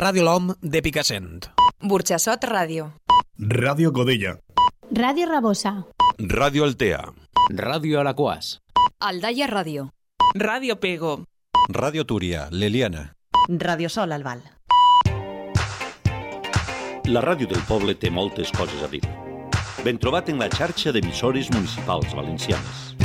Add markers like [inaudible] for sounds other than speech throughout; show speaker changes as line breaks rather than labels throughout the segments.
Ràdio L'Om de Picassent.
Burxassot Ràdio.
Ràdio Godella.
Ràdio Rabosa.
Ràdio Altea.
Ràdio Alaquàs.
Aldaia Ràdio.
Ràdio Pego.
Ràdio Túria, l'Eliana.
Radio Sol Albal.
La ràdio del poble té moltes coses a dir. Ben trobat en la xarxa d'emissores municipals valencianes.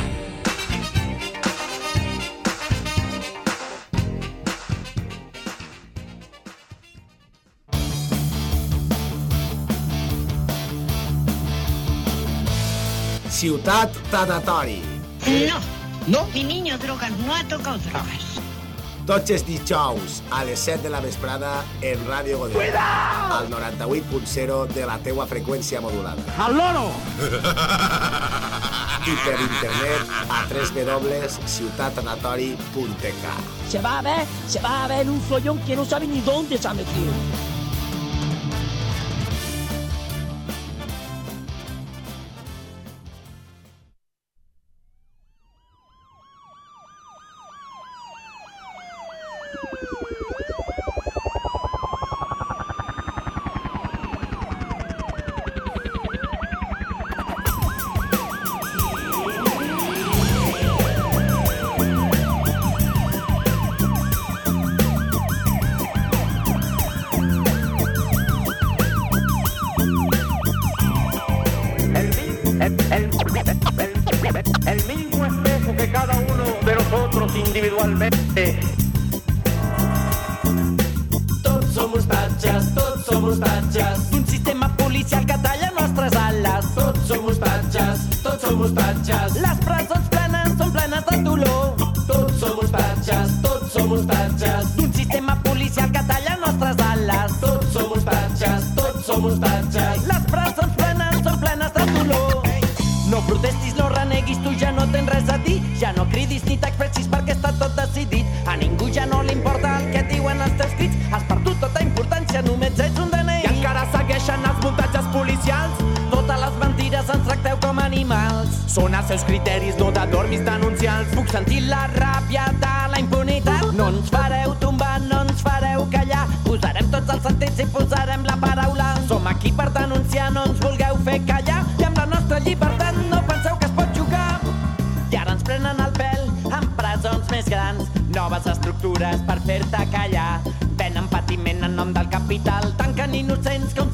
Ciutat Tanatori.
No.
No?
Mi niño drogas no ha tocado drogas.
Tots els dijous a les 7 de la vesprada en Ràdio Godella.
Cuidao!
Al 98.0 de la teua freqüència modulada.
¡Al loro!
I per internet a www.ciutatanatori.k
Se va a ver, se va a ver un follón que no sabe ni dónde se ha metido.
Som hostatges, tots som hostatges.
Un sistema policial que talla nostres ales.
Tots som hostatges, tots som hostatges.
Les presons Són els
seus criteris, no de dormis denuncials.
Puc sentir la ràbia de la impunitat. No ens fareu tombar, no ens fareu callar. Posarem tots els sentits i posarem la paraula. Som aquí per denunciar, no ens vulgueu fer callar. I amb la nostra llibertat no penseu que es pot jugar. I ara ens prenen el pèl amb presons més grans. Noves estructures per fer-te callar. Venen patiment en nom del capital. Tanquen innocents com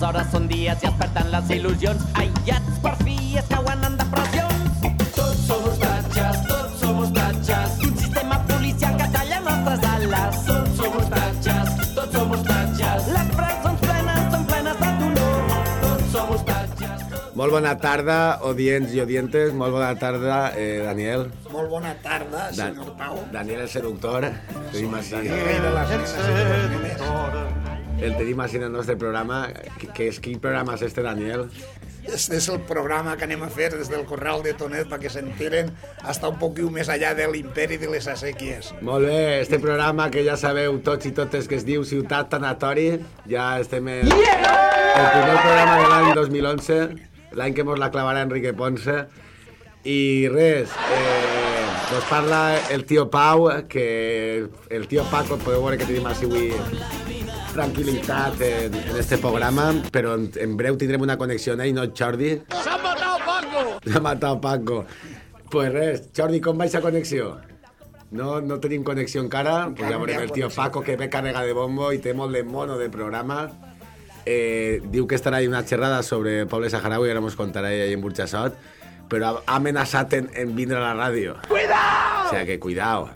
Les hores són dies i es perden les il·lusions. Aïllats per fi es cauen en depressions.
Tots som hostatges, tots som hostatges.
Un sistema policial que talla nostres ales.
Tots som hostatges, tots som hostatges.
Les presons plenes són plenes de dolor.
Tots som hostatges.
Molt bona tarda, odients i odientes. Molt bona tarda, eh, Daniel.
Molt bona tarda, senyor Pau.
Daniel el seductor. Així,
El rei de les nenes i de los nenes.
El tenim així en el nostre programa. Que és, quin programa és este, Daniel?
Este és el programa que anem a fer des del Corral de Tonet perquè s'enteren hasta un poquiu més allà de l'imperi de les acequies.
Molt bé, este programa que ja sabeu tots i totes que es diu Ciutat Tanatori, ja estem en el primer programa de l'any 2011, l'any que mos la clavarà Enrique Ponce, i res, eh, nos parla el tio Pau, que el tio Paco, podeu veure que tenim així avui tranquil·litat en, en este programa, però en, en breu tindrem una connexió amb ell, no Jordi?
S'ha matat Paco!
S'ha matat Paco. Pues res, Jordi, com va aquesta connexió? No, no tenim connexió encara, pues ja veurem el tio Paco que ve càrrega de bombo i té molt de mono de programa. Eh, diu que estarà ahí una xerrada sobre el poble saharaui, ara mos contarà ell en Burxassot, però ha amenaçat en, en vindre a la ràdio.
Cuidao!
O sea que cuidao.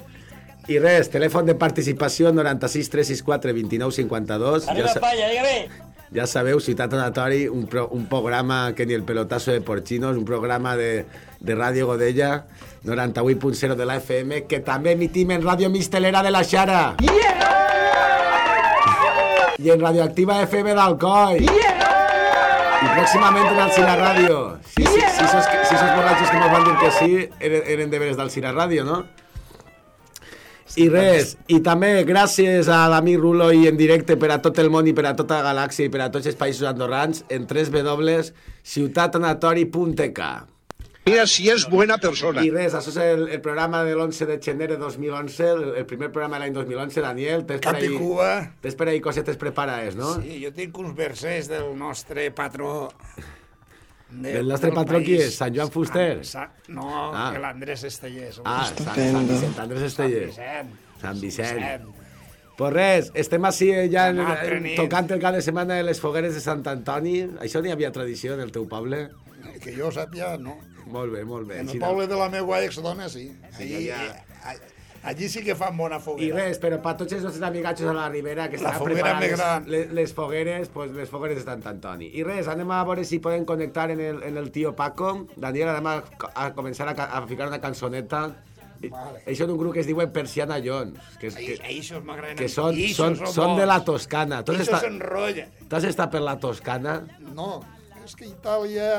I res, telèfon de participació 96 364 29 52.
Arriba
sa-
España, dígame.
ja sabeu, Ciutat Anatori, un, pro, un programa que ni el pelotazo de Porchinos, un programa de, de Ràdio Godella, 98.0 de la FM, que també emitim en Ràdio Mistelera de la Xara. I en Radioactiva FM d'Alcoi. I pròximament en Alcina Ràdio. Si, si, si, sos, si sos borratxos que mos van dir que sí, eren, eren deberes d'Alcina Ràdio, no? I res, i també gràcies a l'amic Rulo i en directe per a tot el món i per a tota la galàxia i per a tots els països andorrans en www.ciutatanatori.k
Mira si és buena persona.
I res, això és el, el programa de l'11 de gener de 2011, el, el primer programa de l'any 2011, Daniel. Tens per ahí,
Cuba.
Tens per ahí cosetes preparades, no?
Sí, jo tinc uns versets del nostre patró...
El nostre
del
patró qui és? Sant Joan Fuster?
Sa, no,
Ah.
l'Andrés Estellers.
Ah, Sant, Sant Vicent, Andrés Estellers.
Sant
Sant
Vicent.
Vicent. Pues res, estem així eh, ja en, en, tocant el cap de setmana de les fogueres de Sant Antoni. Això n'hi havia tradició en el teu poble?
Que jo sàpia, no.
Molt bé, molt bé.
En el poble de la meva ex-dona, sí.
Sí,
Allí,
ja.
Allí, sí que fan bona
I
foguera.
res, però per tots els nostres amigatxos a la Ribera que estan preparant les, les, les fogueres, pues les fogueres de Sant Antoni. I res, anem a veure si podem connectar en el, en el tio Paco. Daniel, anem a, a començar a, a ficar una cançoneta.
Vale.
Ells són un grup que es diuen Persiana Jones, que, és, que,
Eixos m'agraden.
que són,
Eixos
són, són de la Toscana. Tu has
Eixos
estat,
s'enrotlla.
t'has estat per la Toscana?
No, és que Itàlia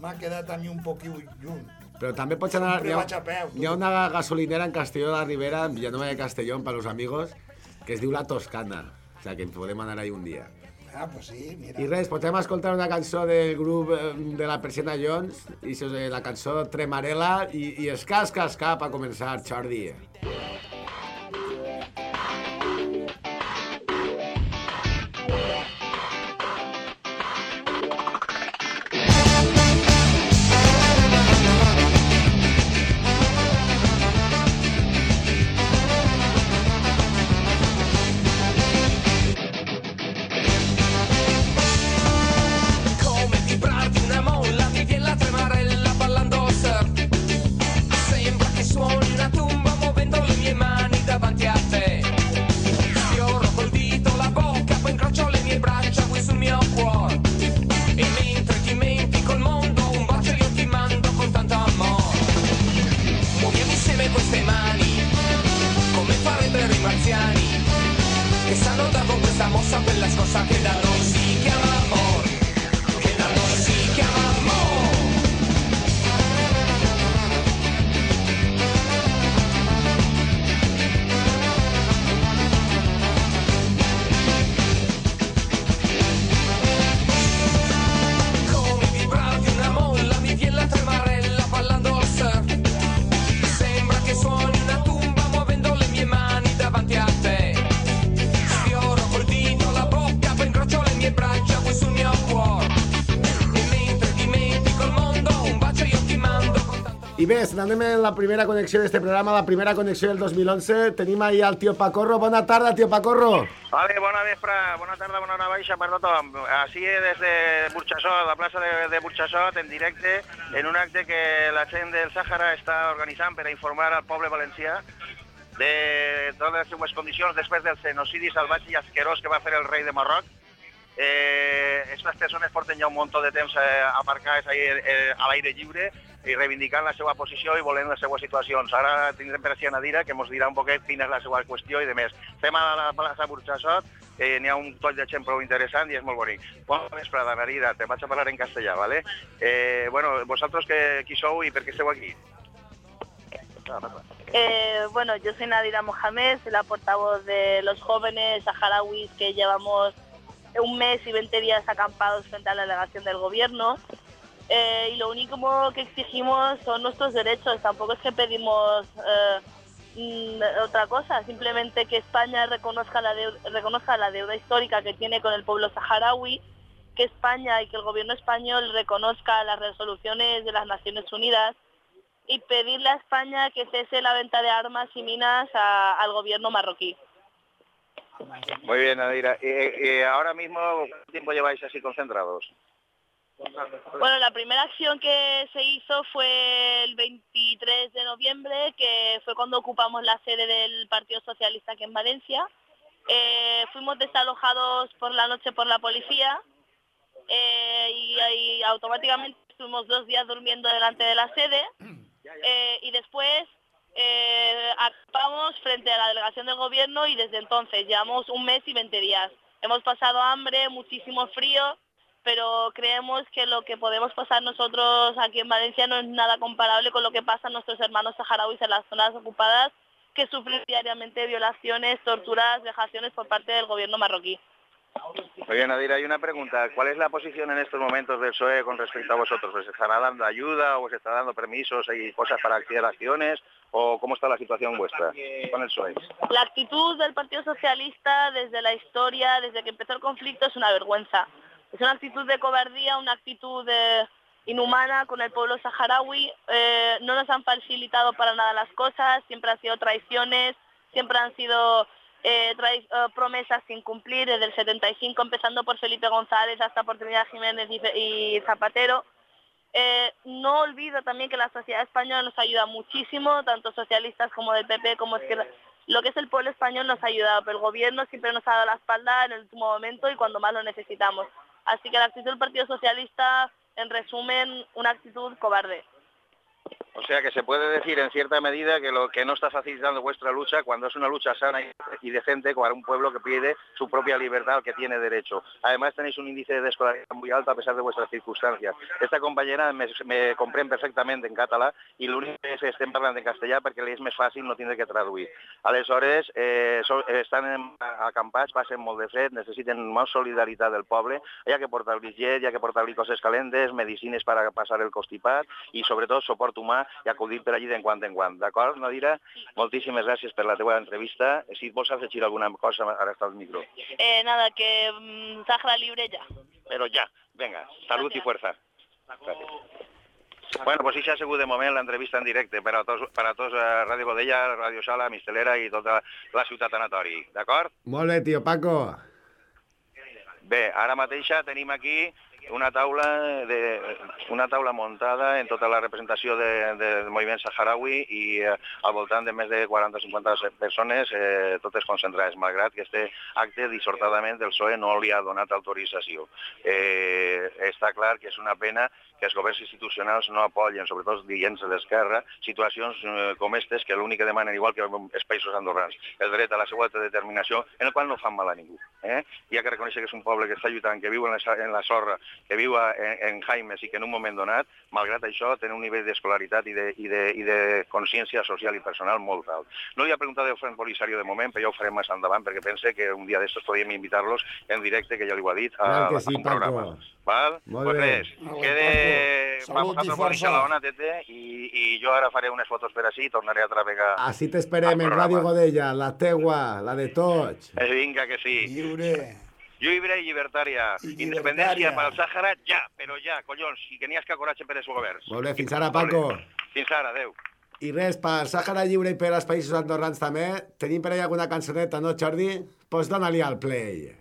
m'ha quedat a mi un poquiu lluny.
Però també pots anar...
Sempre
Hi ha,
vaig a peu, tu.
hi ha una gasolinera en Castelló de la Ribera, en Villanueva de Castellón, para los amigos, que es diu La Toscana. O sea, que podem anar ahí un dia.
Ah, pues sí, mira.
I res, podem escoltar una cançó del grup eh, de la Persiana Jones, i la cançó Tremarela, i, i esca, esca, per començar, Jordi.
Come cosa
queda bé, anem en la primera connexió d'este programa, la primera connexió del 2011. Tenim ahí al tio Pacorro. Bona tarda, tio Pacorro.
Vale, bona vespre, bona tarda, bona hora baixa per tothom. Així des de Burxassot, la plaça de, de Burxassot, en directe, en un acte que la gent del Sàhara està organitzant per a informar al poble valencià de totes les seues condicions després del genocidi salvatge i asquerós que va fer el rei de Marroc. Eh, estas persones porten ja un munt de temps eh, aparcades ahí, eh, a l'aire lliure i reivindicant la seva posició i volent les seues situacions. Ara tindrem per així Nadira, que ens dirà un poquet quina és la seva qüestió i de més. Estem a la plaça Burxassot, eh, n'hi ha un toll de gent prou interessant i és molt bonic. Bona vesprada, Nadira, te vaig a parlar en castellà, ¿vale? Eh, bueno, vosaltres que, qui sou i per què esteu aquí?
Eh, bueno, yo soy Nadira Mohamed, soy la portavoz de los jóvenes saharauis que llevamos un mes y 20 días acampados frente a la delegación del gobierno. Eh, y lo único que exigimos son nuestros derechos, tampoco es que pedimos eh, mm, otra cosa, simplemente que España reconozca la, deu- reconozca la deuda histórica que tiene con el pueblo saharaui, que España y que el gobierno español reconozca las resoluciones de las Naciones Unidas y pedirle a España que cese la venta de armas y minas al gobierno marroquí.
Muy bien, Nadira. Eh, eh, ahora mismo, ¿cuánto tiempo lleváis así concentrados?
Bueno, la primera acción que se hizo fue el 23 de noviembre, que fue cuando ocupamos la sede del Partido Socialista aquí en Valencia. Eh, fuimos desalojados por la noche por la policía eh, y, ahí automáticamente estuvimos dos días durmiendo delante de la sede eh, y después acampamos frente a la delegación del gobierno y desde entonces llevamos un mes y 20 días. Hemos pasado hambre, muchísimo frío, pero creemos que lo que podemos pasar nosotros aquí en Valencia no es nada comparable con lo que pasan nuestros hermanos saharauis en las zonas ocupadas que sufren diariamente violaciones, torturas, vejaciones por parte del gobierno marroquí.
Muy bien, Nadir, hay una pregunta. ¿Cuál es la posición en estos momentos del PSOE con respecto a vosotros? ¿Os estará dando ayuda o os está dando permisos y cosas para activar acciones? ¿O cómo está la situación vuestra con el PSOE?
La actitud del Partido Socialista desde la historia, desde que empezó el conflicto, es una vergüenza. Es una actitud de cobardía, una actitud inhumana con el pueblo saharaui. Eh, no nos han facilitado para nada las cosas, siempre han sido traiciones, siempre han sido eh, eh, promesas sin cumplir desde el 75, empezando por Felipe González hasta por Trinidad Jiménez y, Zapatero. No olvido también que la sociedad española nos ayuda muchísimo, tanto socialistas como del PP como izquierda. Lo que es el pueblo español nos ha ayudado, pero el gobierno siempre nos ha dado la espalda en el último momento y cuando más lo necesitamos. Así que la actitud del Partido Socialista, en resumen, una actitud cobarde.
O sea que se puede decir en cierta medida que lo que no está facilitando vuestra lucha cuando es una lucha sana y- y decente para un pueblo que pide su propia libertad al que tiene derecho. Además tenéis un índice de escolaridad muy alto a pesar de vuestras circunstancias. Esta compañera me, comprende perfectament en català i l'únic és que estem parlant en castellà perquè li és més fàcil no tindre que traduir. Aleshores, eh, so, estan en- acampats, passen molt de fred, necessiten del poble, hi ha que portar-li llet, que portar-li coses calentes, medicines per a passar el constipat i sobretot suport humà i acudir per allí de quan en quan. D'acord, Nadira? Moltíssimes gràcies per la teva entrevista. Si et vols afegir alguna cosa, ara està al micro.
Eh, nada, que mm, Sahara libre ya.
Però ja, venga, salut i fuerza. Gràcies. Bueno, pues sí s'ha sigut de moment l'entrevista en directe per a tots, per a tots eh, Ràdio Godella, Ràdio Sala, Mistelera i tota la ciutat anatori, d'acord?
Molt bé, tio Paco.
Bé, ara mateixa tenim aquí una taula, de, una taula muntada en tota la representació de, del moviment saharaui i eh, al voltant de més de 40 o 50 persones, eh, totes concentrades, malgrat que este acte dissortadament del PSOE no li ha donat autorització. Eh, està clar que és una pena que els governs institucionals no apoyen, sobretot els dirigents de l'esquerra, situacions eh, com aquestes que l'únic que demanen, igual que els països andorrans, el dret a la seva determinació, en el qual no fan mal a ningú. Eh? Hi ha que reconèixer que és un poble que està lluitant, que viu en la, en la sorra, que viu a, en, en Jaimes i que en un moment donat, malgrat això, té un nivell d'escolaritat i, de, i, de, i de consciència social i personal molt alt. No li ha preguntat del Front Polisario de moment, però ja ho farem més endavant, perquè pense que un dia d'estos podríem invitar-los en directe, que ja li ho ha dit, a,
que
a
sí,
un programa.
Paco.
Val?
Molt
pues
bé.
res,
Molt bé,
quede... A
Salut i
tomar
força.
la ona, Tete, i, i jo ara faré unes fotos per així i tornaré a travegar.
Així t'esperem en. Ràdio Godella, la teua, la de tots.
Eh, vinga, que sí.
Lliure.
Lliure i llibertària. Independència pel Sàhara, ja, però ja, collons, i que n'hi que coratge per els governs.
Molt bé, fins ara, Paco.
Fins ara, adeu.
I res, per Sàhara Lliure i per als països andorrans també, tenim per allà alguna cançoneta, no, Jordi? Doncs pues dona-li al play.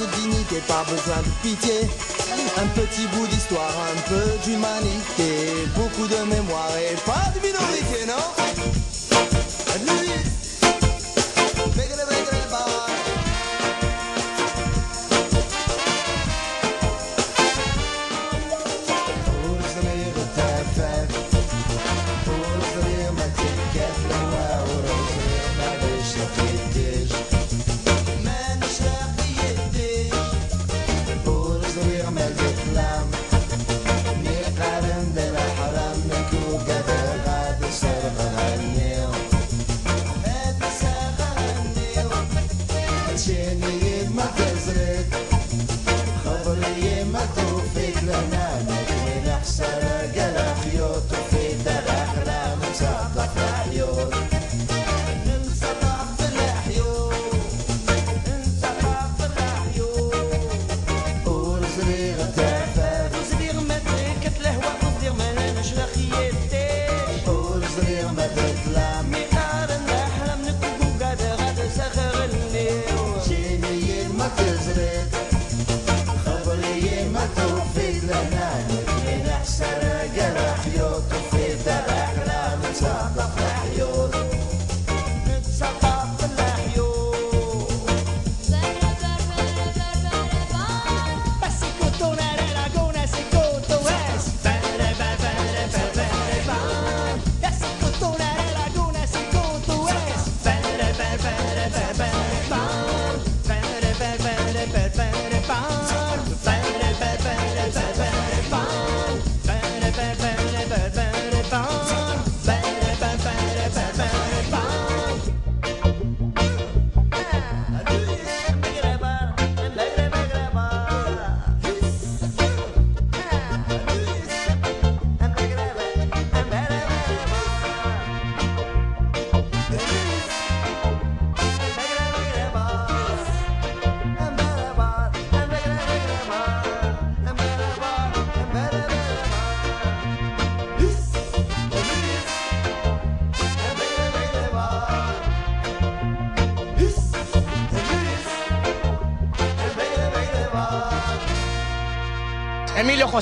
De dignité, pas besoin de pitié. Un petit bout d'histoire, un peu d'humanité, beaucoup de mémoire et pas de minorité, non?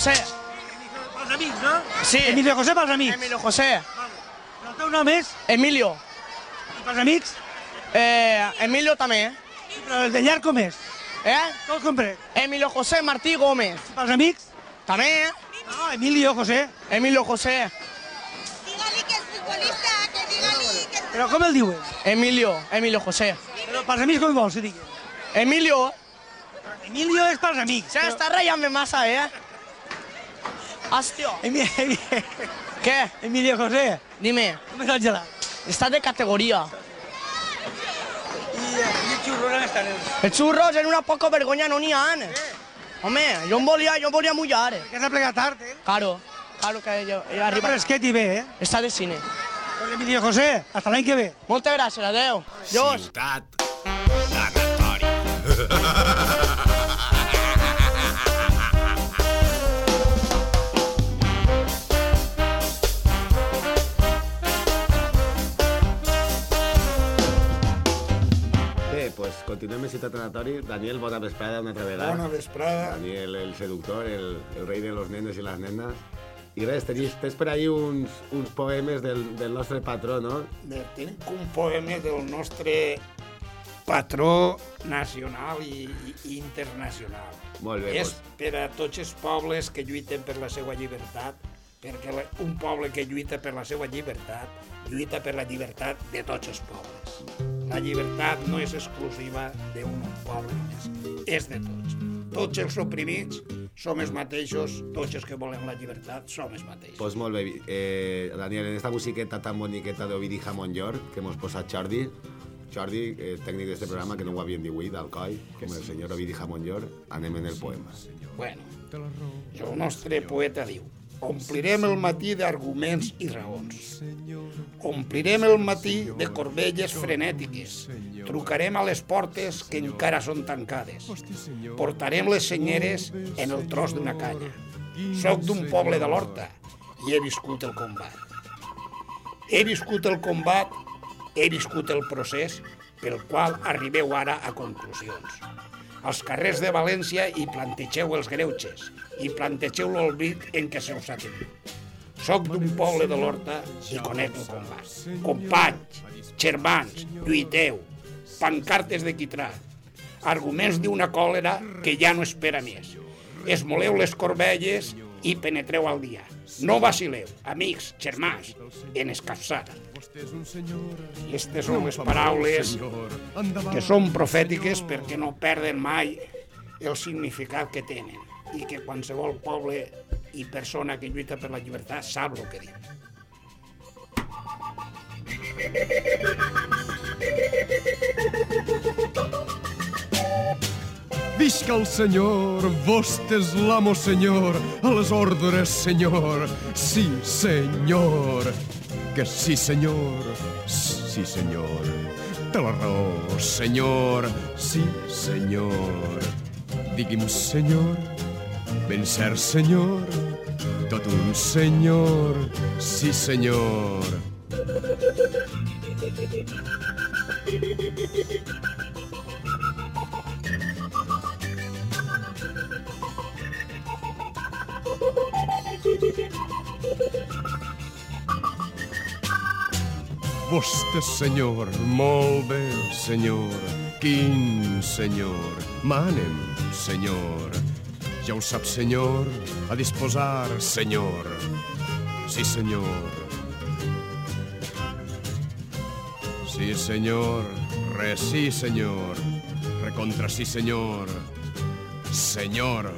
José.
Els amics, no?
Sí.
Emilio José pels amics.
Emilio José.
El teu nom és?
Emilio.
I pels amics?
Eh, Emilio també.
Sí, però el de llarg com és?
Eh?
Tot complet.
Emilio José Martí Gómez.
I pels amics?
També.
No, Emilio José.
Emilio José.
Però com el diuen?
Emilio, Emilio José.
Però pels amics com vols que digui?
Emilio.
Emilio és pels amics.
Se està ratllant massa, eh? Hòstia.
Emi- Emi-
¿Qué?
Emilio José.
Dime.
Com és el gelat?
Está de categoría.
I, i el xurro on estan els?
Els xurros en una poca vergonya no n'hi ha. Home, jo em volia, jo em volia mullar.
Que has de plegar tard, eh?
Claro, claro que jo, jo
Arriba.
arriba.
Fresquet i bé, eh?
Està de cine.
Pues Emilio José, hasta l'any que ve.
Moltes gràcies, adeu. Llavors,
Ciutat d'anatori. [laughs]
Ciutat Anatori. Daniel, bona vesprada una altra vegada.
Bona vesprada.
Daniel, el seductor, el, el rei de los nenes i les nenes. I res, tens, tens per ahí uns, uns poemes del, del nostre patró, no?
Tinc un poema del nostre patró nacional i, i internacional.
Molt bé,
És per a tots els pobles que lluiten per la seva llibertat, perquè un poble que lluita per la seva llibertat, lluita per la llibertat de tots els pobles. La llibertat no és exclusiva d'un poble només, és de tots. Tots els oprimits som els mateixos, tots els que volem la llibertat som els mateixos.
Pues molt bé, eh, Daniel, en esta musiqueta tan boniqueta d'Ovidi Jamón York que hemos posat Jordi, Jordi, eh, tècnic d'este programa, que no ho dit avui, d'Alcoi, com el senyor Ovidi Jamón York, anem en el poema.
Bueno, el nostre poeta diu Omplirem el matí d'arguments i raons. Omplirem el matí de corbelles frenètiques. Trucarem a les portes que encara són tancades. Portarem les senyeres en el tros d'una canya. Soc d'un poble de l'Horta i he viscut el combat. He viscut el combat, he viscut el procés pel qual arribeu ara a conclusions als carrers de València i plantegeu els greuges i plantegeu l'olbit en què se us ha tingut. Soc d'un poble de l'Horta i conec el combat. Companys, germans, lluiteu, pancartes de quitrà, arguments d'una còlera que ja no espera més. Esmoleu les corbelles i penetreu al dia. No vacileu, amics, germans, en escapçada. Aquestes són les paraules que són profètiques perquè no perden mai el significat que tenen i que qualsevol poble i persona que lluita per la llibertat sap el que diu.
Visca el senyor, vostè és l'amo senyor, a les ordres senyor, sí senyor, que sí senyor, sí senyor, té la raó senyor, sí senyor, digui'm senyor, ben cert senyor, tot un senyor, sí senyor. Vostè, senyor, molt bé, senyor. Quin senyor? Manem, senyor. Ja ho sap, senyor, a disposar, senyor. Sí, senyor. Sí, senyor. Re, sí, senyor. Recontra, sí, senyor. Senyor.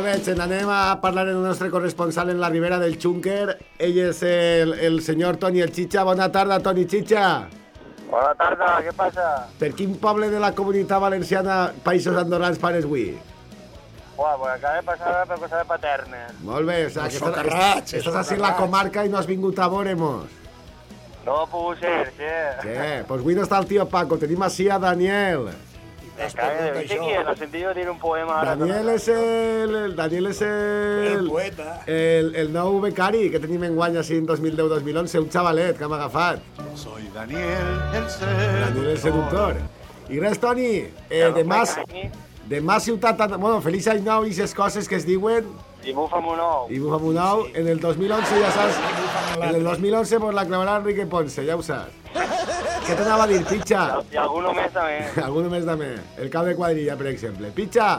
Molt bé, gent, anem a parlar amb el nostre corresponsal en la Ribera del Xúnquer. Ell és el, el senyor Toni El Chicha. Bona tarda, Toni Chicha.
Bona tarda, què passa?
Per quin poble de la comunitat valenciana Països Andorrans pares avui?
Buah, pues acaba de passar per cosa de paternes.
Molt bé, o sea,
Els
que estàs, estàs així en la comarca i no has vingut a veure-mos.
No ha pogut ser, sí.
Què? Pues avui no està el tio Paco, tenim així a Daniel.
Cague, ¿viste quién? ¿Has sentido decir un poema ahora?
Daniel és el... el Daniel és el...
El poeta.
El, el nou becari que tenim en guany així en 2010-2011, un xavalet que hem agafat.
Soy Daniel, el seductor.
Daniel el seductor. I res, Toni, eh, demà, demà ciutat... Bueno, feliç any nou i aquestes coses que es diuen
I bufa'm un ou.
i bufa'm un nou. En el 2011 ja saps... En el 2011 pues la clavarà Enrique Ponce, ja ho saps. Què t'anava a dir, Pitxa?
I alguno més també. [laughs]
Alguno més també. El cap de quadrilla, per exemple. Pitxa,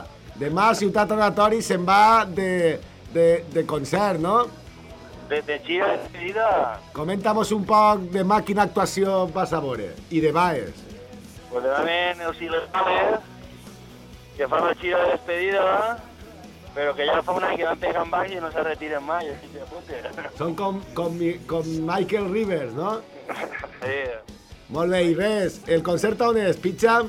demà a Ciutat Oratori se'n va de, de, de concert, no?
De, de gira de despedida.
Comenta'mos un poc demà quina actuació vas a veure. I de Baes.
Pues le dan els ilegales que fan la gira de despedida, però que ja fa un any que van pegant baix i no se retiren mai, així de pute.
Són com, com, com Michael Rivers, no?
Sí.
Molt bé, i res, el concert on és, Pitxa?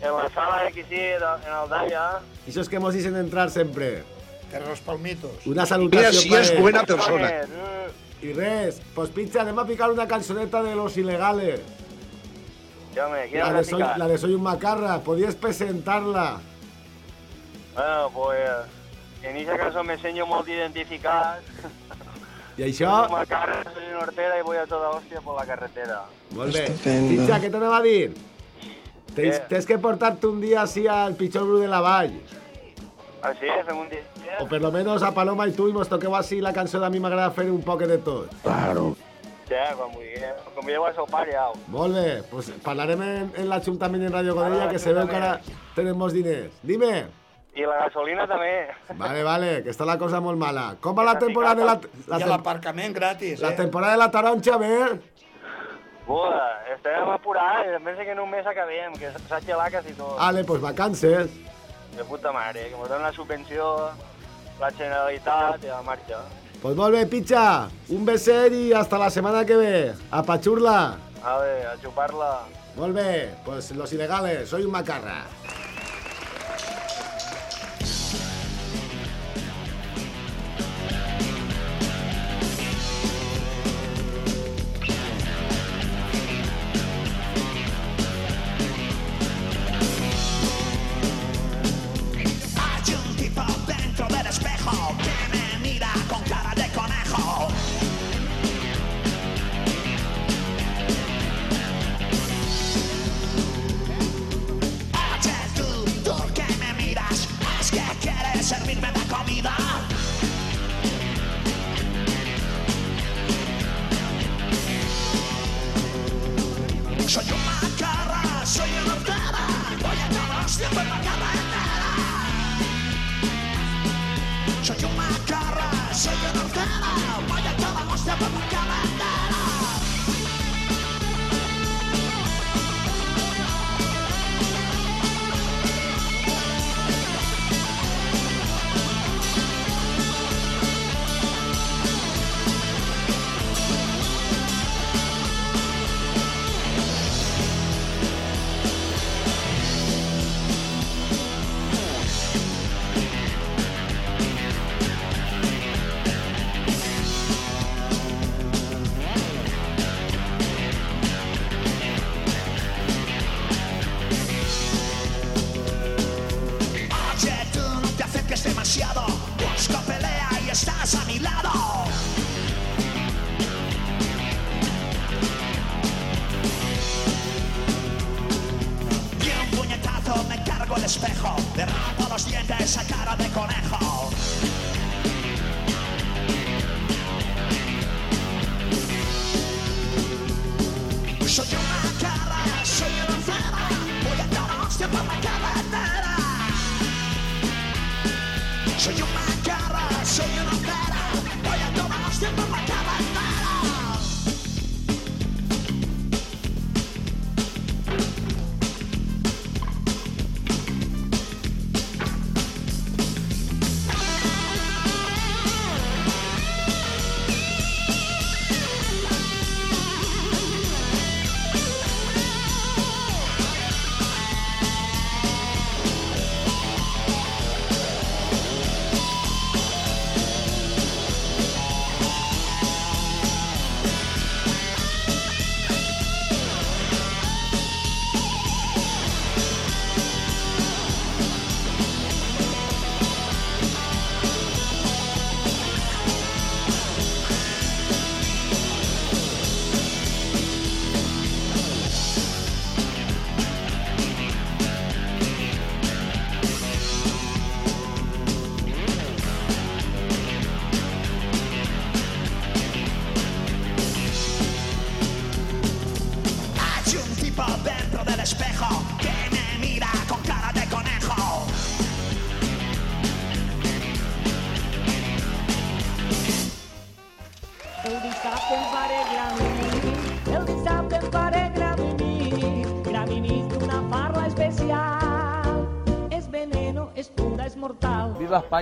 En la sala XI en el Daya.
Això és que mos dicen entrar sempre.
Terra los palmitos.
Una salutació
Mira si és buena persona.
I res, pues Pitxa, anem a picar una cançoneta de Los Ilegales.
Ja me,
La de, soy, la de Soy un Macarra, podías presentarla.
Bueno, pues en esa canción me enseño molt identificat.
I això?
Una soy una hortera y voy a toda hostia por la carretera.
Molt bé. Pitxa, què t'anava a dir? Tens, tens que portar-te un dia així al pitjor bru de la vall.
Així, fem un dia.
O per lo menos a Paloma i tu i mos toqueu així la cançó de a mi m'agrada fer un poc de tot.
Claro.
Sí, quan vulgueu. Convideu al seu pare, au.
Molt bé, pues parlarem en, en l'Ajuntament en Radio Godella, que se veu que ara tenen molts diners. Dime.
I la gasolina també.
Vale, vale, que està la cosa molt mala. Com va la temporada de la... la
I l'aparcament gratis,
La
eh?
temporada de la taronja, bé?
Buah, estem apurats, pensa que en un mes acabem, que s'ha gelat quasi tot.
Ale, pues vacances.
De puta mare, que ens donen la subvenció, la Generalitat i la marxa.
Pues molt bé, pitxa. Un beset i hasta la setmana que ve. A Pachurla.
A veure, a xupar-la.
Molt bé, pues los ilegales, soy un macarra.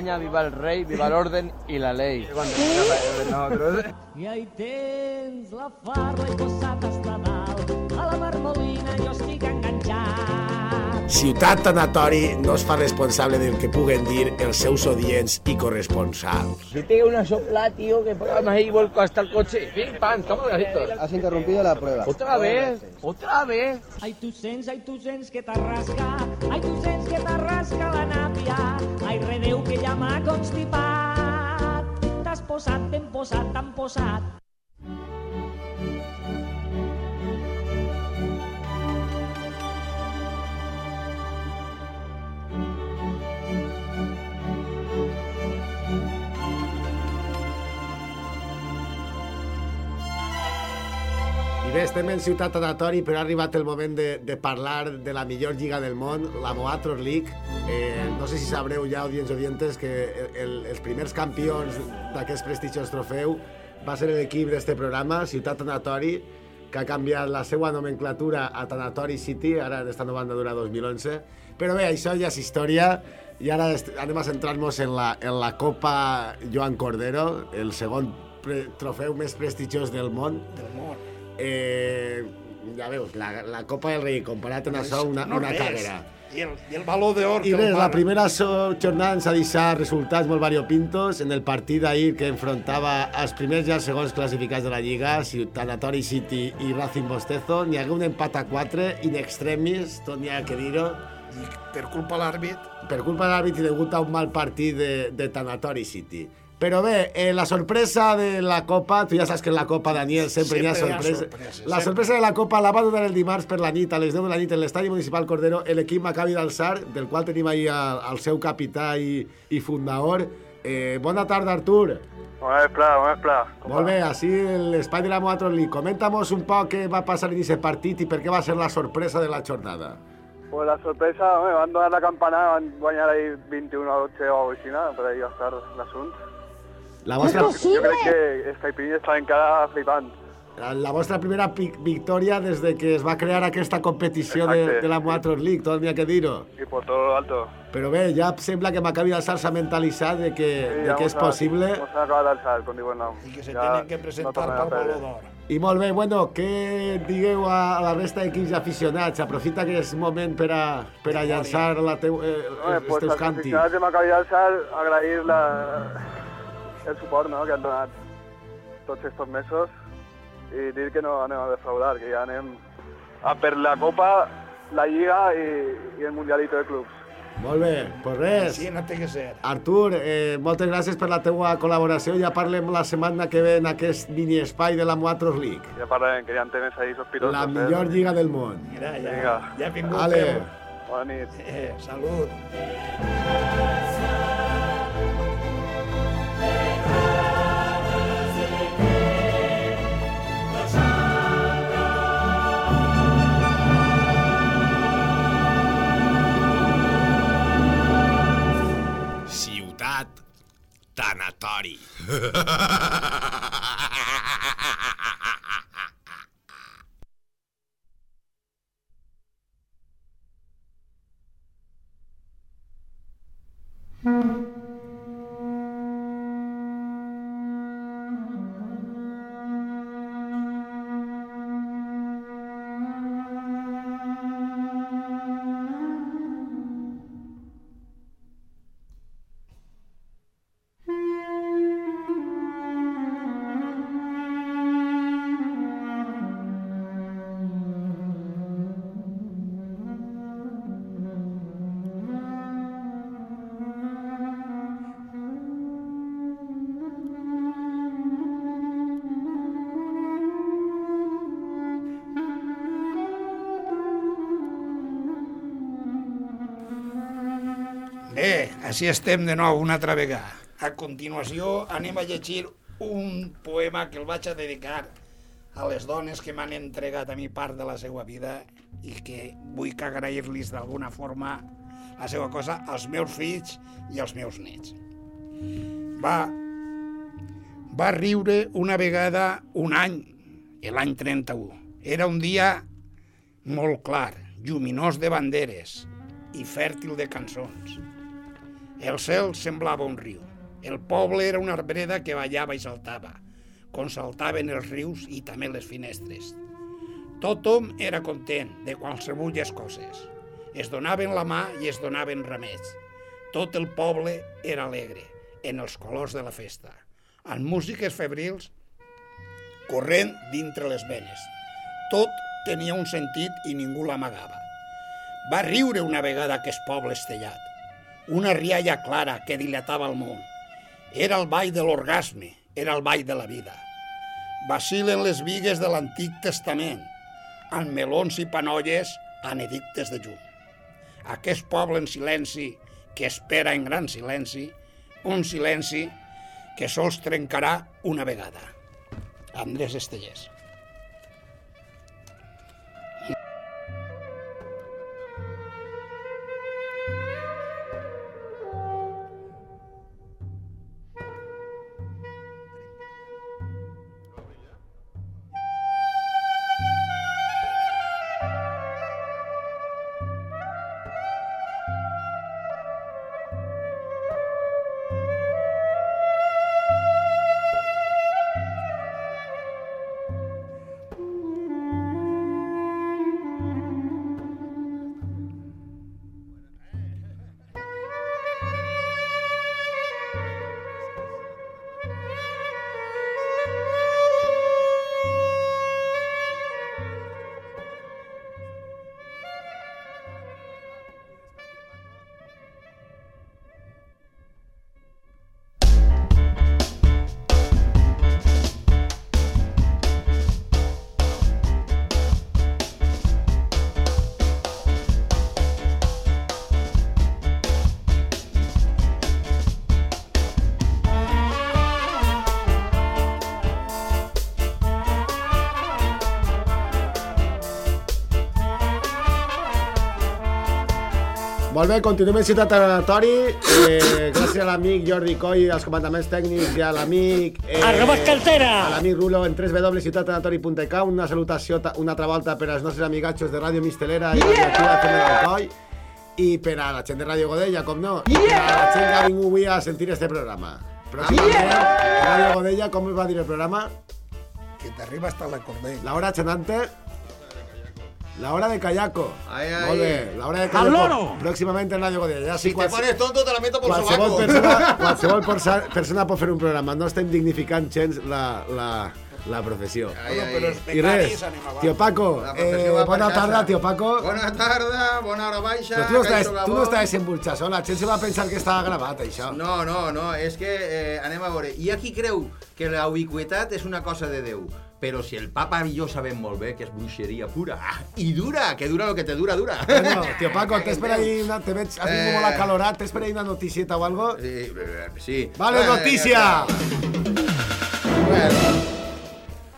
España, viva el rey, viva el orden y la ley.
I [laughs] ahí tens la farla i posat hasta dalt. A la marmolina jo estic enganxat.
Ciutat Tanatori no es fa responsable del que puguen dir els seus odients i corresponsals.
Si tengo una sopla, tío, que vamos ahí vuelco hasta el coche. Pim, pam, toma gasitos.
Has interrumpido la prueba.
Otra vez, otra vez.
Ai, tu sents, ai, tu sents que t'arrasca, ai, tu sents que t'arrasca la nàpia, ai, redeu que ja m'ha constipat. T'has posat, ben posat, tan posat.
Bé, estem en Ciutat Anatori, però ha arribat el moment de, de parlar de la millor lliga del món, la Moatros League. Eh, no sé si sabreu ja, audients audientes, que el, el, els primers campions d'aquest prestigiós trofeu va ser l'equip d'este programa, Ciutat Anatori, que ha canviat la seva nomenclatura a Tanatori City, ara en esta nova andadura 2011. Però bé, això ja és història, i ara anem a centrar-nos en, la, en la Copa Joan Cordero, el segon trofeu més prestigiós del món.
Del món.
Eh, ja veus, la, la Copa del Rei, comparat amb això, una,
No
una
res.
càguera.
I el, i el valor d'or
I res, la primera jornada ens ha deixat resultats molt variopintos. En el partit d'ahir que enfrontava els primers i els segons classificats de la Lliga, Tanatori City i Racing Bostezo, n'hi hagué un empat a 4, in extremis, tot n'hi ha que dir-ho.
Per culpa de l'àrbit.
Per culpa de l'àrbit i degut a un mal partit de, de Tanatori City. Però bé, eh, la sorpresa de la Copa, tu ja saps que en la Copa, Daniel, sempre, hi ha
Sempre hi ha
sorpresa.
sorpreses,
la
sempre.
sorpresa de la Copa la va donar el dimarts per la nit, a les 10 de la nit, en l'estadi municipal Cordero, l'equip Maccabi d'Alçar, del qual tenim ahir al, al seu capità i, i fundador. Eh, bona tarda, Artur.
Bona vesprada, bona vesprada.
Molt bé, així l'espai de la Moatros League. Comenta'mos un poc què va passar en aquest partit i per què va ser la sorpresa de la jornada.
Pues la sorpresa, home, van donar la campana, van guanyar ahí 21 a 12 o així, per ahí va estar l'assunt.
La vostra,
Jo crec que Skypini està encara flipant.
la vostra primera victòria des de que es va crear aquesta competició de,
Exacte.
de la Moatros League, tot n'hi ha que dir-ho.
Y por todo lo alto.
Però bé, ja sembla que Maccabi d'Alçar s'ha mentalitzat de que,
Sí,
de que és
a-
possible.
Vamos a acabar d'alçar, con digo no.
I que se tenen que presentar pel valor d'or.
I molt bé, bueno, què digueu a, a la resta d'equips aficionats? Aprofita que és moment per a, per a llançar la teu, eh,
Home,
els
pues
teus
als
càntics.
aficionats de Maccabi d'Alçar agrair la, el suport no, que han donat tots estos mesos i dir que no anem a defraudar, que ja anem a per la Copa, la Lliga i, i el Mundialito de Clubs.
Molt bé, pues res.
Sí, no té que ser.
Artur, eh, moltes gràcies per la teua col·laboració. Ja parlem la setmana que ve en aquest mini espai de la Moatros League.
Ja parlem, que ja en temes ahí sospirosos.
La millor lliga del món.
Mira, ja,
Vinga.
ja ha vingut
Ale.
el...
Bona nit.
Eh, salut.
Tanatori. [laughs]
Bé, així estem de nou una altra vegada. A continuació anem a llegir un poema que el vaig a dedicar a les dones que m'han entregat a mi part de la seva vida i que vull que agrair-los d'alguna forma la seva cosa als meus fills i als meus nets. Va, va riure una vegada un any, l'any 31. Era un dia molt clar, lluminós de banderes i fèrtil de cançons. El cel semblava un riu. El poble era una arbreda que ballava i saltava, com saltaven els rius i també les finestres. Tothom era content de qualsevules coses. Es donaven la mà i es donaven remets. Tot el poble era alegre, en els colors de la festa, amb músiques febrils corrent dintre les venes. Tot tenia un sentit i ningú l'amagava. Va riure una vegada aquest poble estellat. Una rialla clara que dilatava el món. Era el ball de l'orgasme, era el ball de la vida. Vacilen les vigues de l'Antic Testament, amb melons i panolles en edictes de llum. Aquest poble en silenci, que espera en gran silenci, un silenci que sols trencarà una vegada. Andrés Estellers.
Molt bé, continuem en Ciutat Aleatori. Eh, gràcies a l'amic Jordi Coll, als comandaments tècnics i a l'amic... Eh,
Arroba cartera!
A l'amic Rulo en www.ciutataleatori.k Una salutació ta- una altra volta per als nostres amigatxos de Ràdio Mistelera i Activa FM del Coll i per a la gent de Ràdio Godella, com no, i per a la gent que ha vingut avui a sentir este programa. Pròximament, Ràdio Godella, com es va dir el programa?
Que t'arriba hasta la cordell.
La hora chanante. La hora de Kayako.
Ay, ay.
Molt bé, la hora de
¡Al
Kayako.
loro!
Próximamente en Radio Godella. Ja
Si
sí,
te pones tonto, te la meto por
qualsevol
sobaco.
persona, [laughs] qualsevol persona pot fer un programa. No estem dignificant gens la, la, la professió.
Ai, ai. Però
I res, tio Paco, eh, bona tarda, tio Paco.
Bona tarda, bona hora baixa.
Però tu no, estàs, tu no estàs en Burxassó, la gent se va pensar que estava gravat, això.
No, no, no, és que eh, anem a veure. Hi ha qui creu que la ubiquitat és una cosa de Déu, però si el papa i jo sabem molt bé que és bruixeria pura ah, i dura, que dura lo que te dura, dura.
Bueno, tio Paco, [laughs] tens per ahí una, te veig, has vingut
Eh.
molt acalorat, tens per ahí una noticieta o algo?
Sí, eh, sí.
Vale,
Eh,
notícia!
Bueno,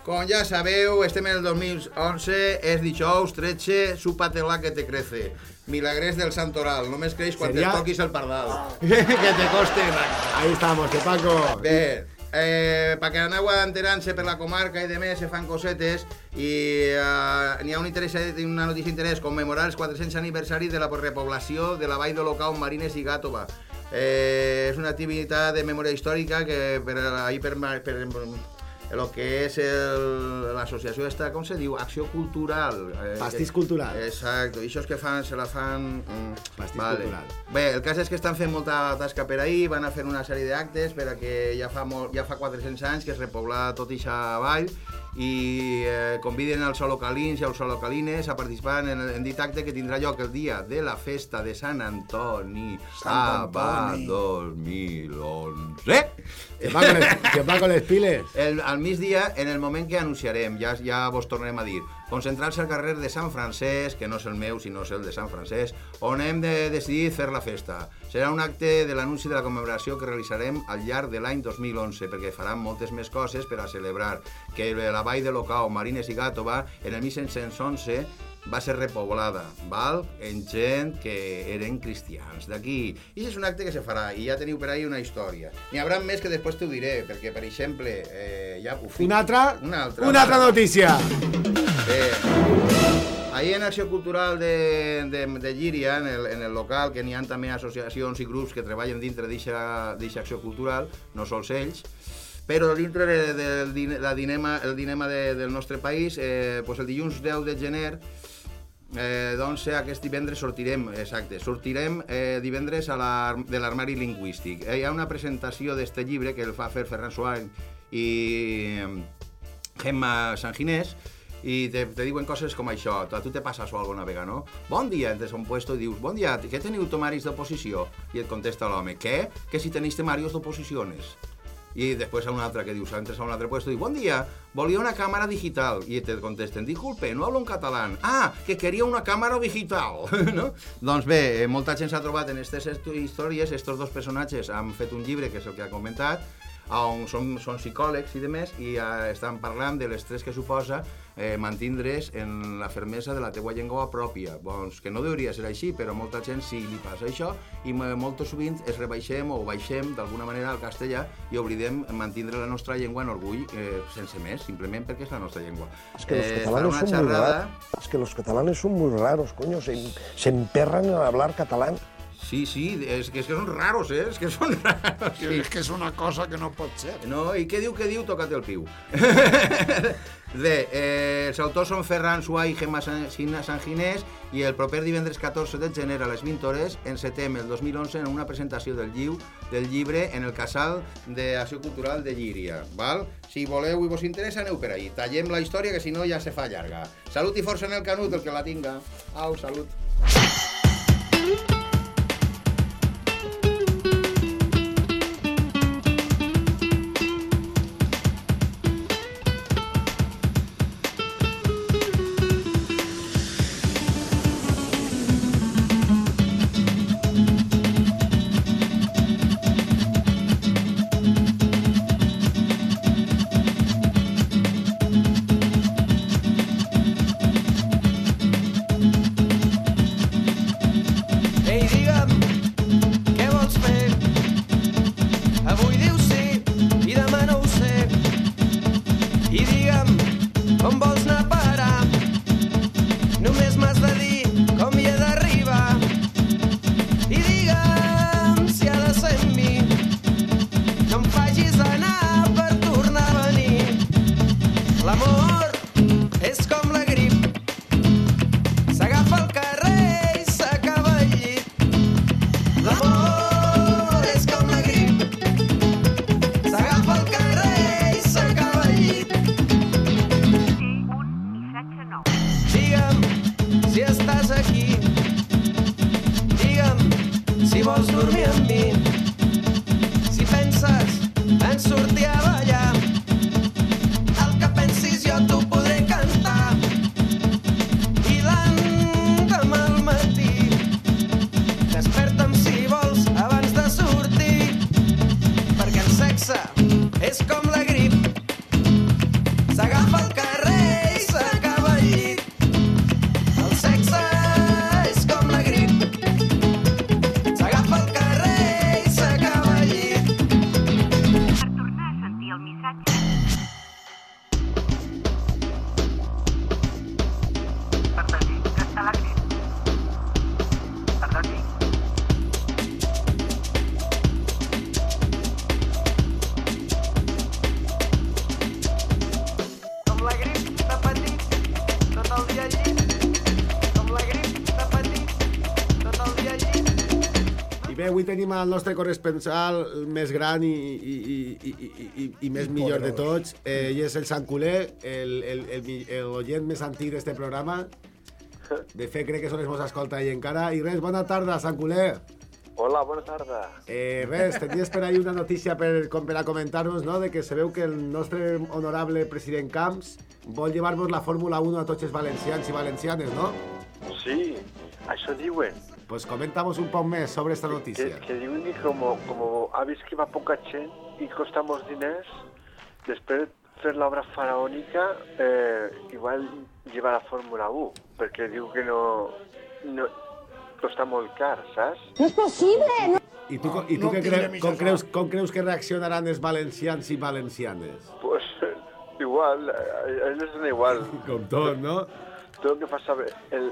com ja sabeu, estem en el 2011, és dijous 13, súpatela que te crece. Milagres del Santoral, només creix quan
Seria-
te toquis el pardal. [laughs] que te coste.
Ahí estamos, tio Paco.
Bé, eh, perquè aneu enterant-se per la comarca i de més se fan cosetes i eh, n'hi ha un interès, una notícia d'interès, commemorar els 400 aniversari de la repoblació de la vall de l'Ocau, Marines i Gàtova. Eh, és una activitat de memòria històrica que per, ahir per, per el que és l'associació esta, com se diu? Acció cultural. Eh,
Pastís cultural.
Exacto, i això és que fan, se la fan... Mm,
Pastís cultural.
Bé, el cas és que estan fent molta tasca per ahir, van a fer una sèrie d'actes per a que ja fa, molt, ja fa 400 anys que es repobla tot ixa vall i eh, conviden els solocalins i els solocalines a participar en, el, en dit acte que tindrà lloc el dia de la festa de Sant Antoni
Sant
a
Antoni.
2011.
Que va con les, que va con les piles.
El, al migdia, en el moment que anunciarem, ja, ja vos tornem a dir, concentrar-se al carrer de Sant Francesc, que no és el meu, sinó és el de Sant Francesc, on hem de decidir fer la festa. Serà un acte de l'anunci de la commemoració que realitzarem al llarg de l'any 2011, perquè faran moltes més coses per a celebrar que la vall de l'Ocao, Marines i Gàtova, en el 1711, va ser repoblada, val? en gent que eren cristians d'aquí. I és un acte que se farà, i ja teniu per ahí una història. N'hi haurà més que després t'ho diré, perquè, per exemple, eh, ja ho fico.
Una altra?
Una altra.
Una altra notícia.
Bé, ahir en Acció Cultural de, de, de Llíria, en el, en el local, que n'hi ha també associacions i grups que treballen dintre d'aquesta acció cultural, no sols ells, però dintre de, del dine, la dinema, el dinema de, del nostre país, eh, pues el dilluns 10 de gener, Eh, doncs eh, aquest divendres sortirem, exacte, sortirem eh, divendres a la, de l'armari lingüístic. Eh, hi ha una presentació d'este llibre que el fa fer Ferran Suany i eh, Gemma Sanginés i te, te diuen coses com això, a tu te passa això alguna vegada, no? Bon dia, entres a un puesto i dius, bon dia, què teniu tomaris d'oposició? I et contesta l'home, què? Que si tenéis temarios d'oposiciones. I després a un altre que dius, entres a un altre puesto i bon dia, volia una càmera digital. I te contesten, disculpe, no hablo en català. Ah, que queria una càmera digital. [laughs] no? Doncs bé, eh, molta gent s'ha trobat en aquestes històries, estos dos personatges han fet un llibre, que és el que ha comentat, on són, són psicòlegs i demés, i eh, estan parlant de l'estrès que suposa eh, mantindre's en la fermesa de la teua llengua pròpia. Doncs que no hauria ser així, però molta gent sí li passa això, i mo- molt sovint es rebaixem o baixem d'alguna manera al castellà i oblidem mantindre la nostra llengua en orgull eh, sense més, simplement perquè és la nostra llengua.
Es que los
Eh,
catalanes
una
son muy
xerrada...
raros. Es que los catalanes son muy raros, coño. Se, se emperran en hablar catalán.
Sí, sí, és que, és que són raros, eh? És que són [laughs] raros.
Sí. És que és una cosa que no pot ser.
No, i què diu, què diu? Toca't el piu. [laughs] Bé, eh, els autors són Ferran Suà i Gemma Sanginés i el proper divendres 14 de gener a les 20 hores encetem el 2011 en una presentació del, lliu, del llibre en el casal d'Acció Cultural de Llíria. Val? Si voleu i vos interessa, aneu per ahí. Tallem la història, que si no ja se fa llarga. Salut i força en el canut, el que la tinga. Au, salut.
Avui tenim el nostre corresponsal el més gran i, i, i, i, i, i, i més
I
millor de
poderós.
tots. Eh, ell és el Sant Culer, el, el, el, mi- el oient més antic d'este programa. De fet, crec que són els mos escolta ell encara. I res, bona tarda, Sant Culer.
Hola, bona tarda.
Eh, res, tenies per ahí una notícia per, com per a comentar-nos, no?, de que se veu que el nostre honorable president Camps vol llevar-nos la Fórmula 1 a tots els valencians i valencianes, no?
Sí, això diuen.
Pues coméntanos un poc més sobre esta
Que,
notícia.
que diuen que como, como ha vist que va poca gent i costa molts diners, després fer l'obra faraònica, eh, igual lleva la Fórmula 1, perquè diu que no, no costa molt car, saps?
No és possible! No.
I tu, i tu
no
creus,
això,
com,
no.
creus, com creus que reaccionaran els valencians i valencianes?
Pues [laughs] igual, a ells són igual.
Com tot, no?
El que passa bé, el,